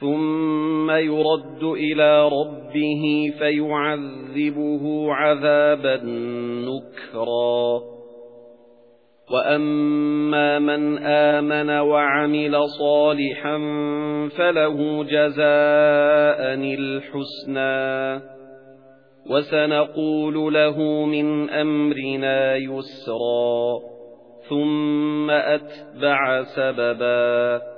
ثُمَّ يُرَدُّ إِلَى رَبِّهِ فَيُعَذِّبُهُ عَذَابًا نُكْرًا. وَأَمَّا مَنْ آمَنَ وَعَمِلَ صَالِحًا فَلَهُ جَزَاءً الْحُسْنَى. وَسَنَقُولُ لَهُ مِنْ أَمْرِنَا يُسْرًا. ثُمَّ أَتْبَعَ سَبَبًا.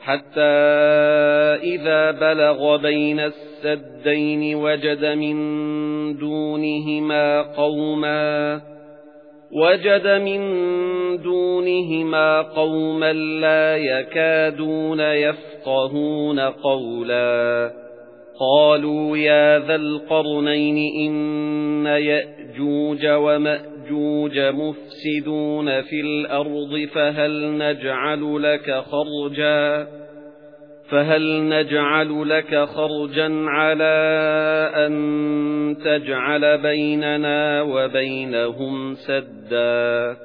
حَتَّى إِذَا بَلَغَ بَيْنَ السَّدَّيْنِ وَجَدَ مِن دُونِهِمَا قَوْمًا وَجَدَ مِن دُونِهِمَا قَوْمًا لَّا يَكَادُونَ يَفْقَهُونَ قَوْلًا. قَالُوا يَا ذَا الْقَرْنَيْنِ إِنَّ يَأْجُوجَ وَمَأْجُوجَ مُفْسِدُونَ فِي الْأَرْضِ فَهَلْ نَجْعَلُ لَكَ خَرْجًا؟ فَهَلْ نَجْعَلُ لَكَ خَرْجًا عَلَى أَن تَجْعَلَ بَيْنَنَا وَبَيْنَهُمْ سَدًّا؟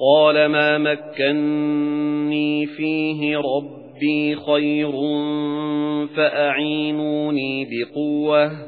قَالَ مَا مَكَّنِّي فِيهِ رَبِّي خَيْرٌ فَأَعِينُونِي بِقُوَّةٍ.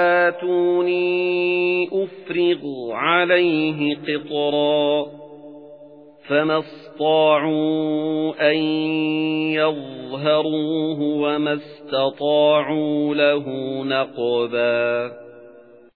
أفرغ عليه قطرا فما اسْتَطَاعُوا أَن يَظْهَرُوهُ وَمَا اسْتَطَاعُوا لَهُ نَقْبًا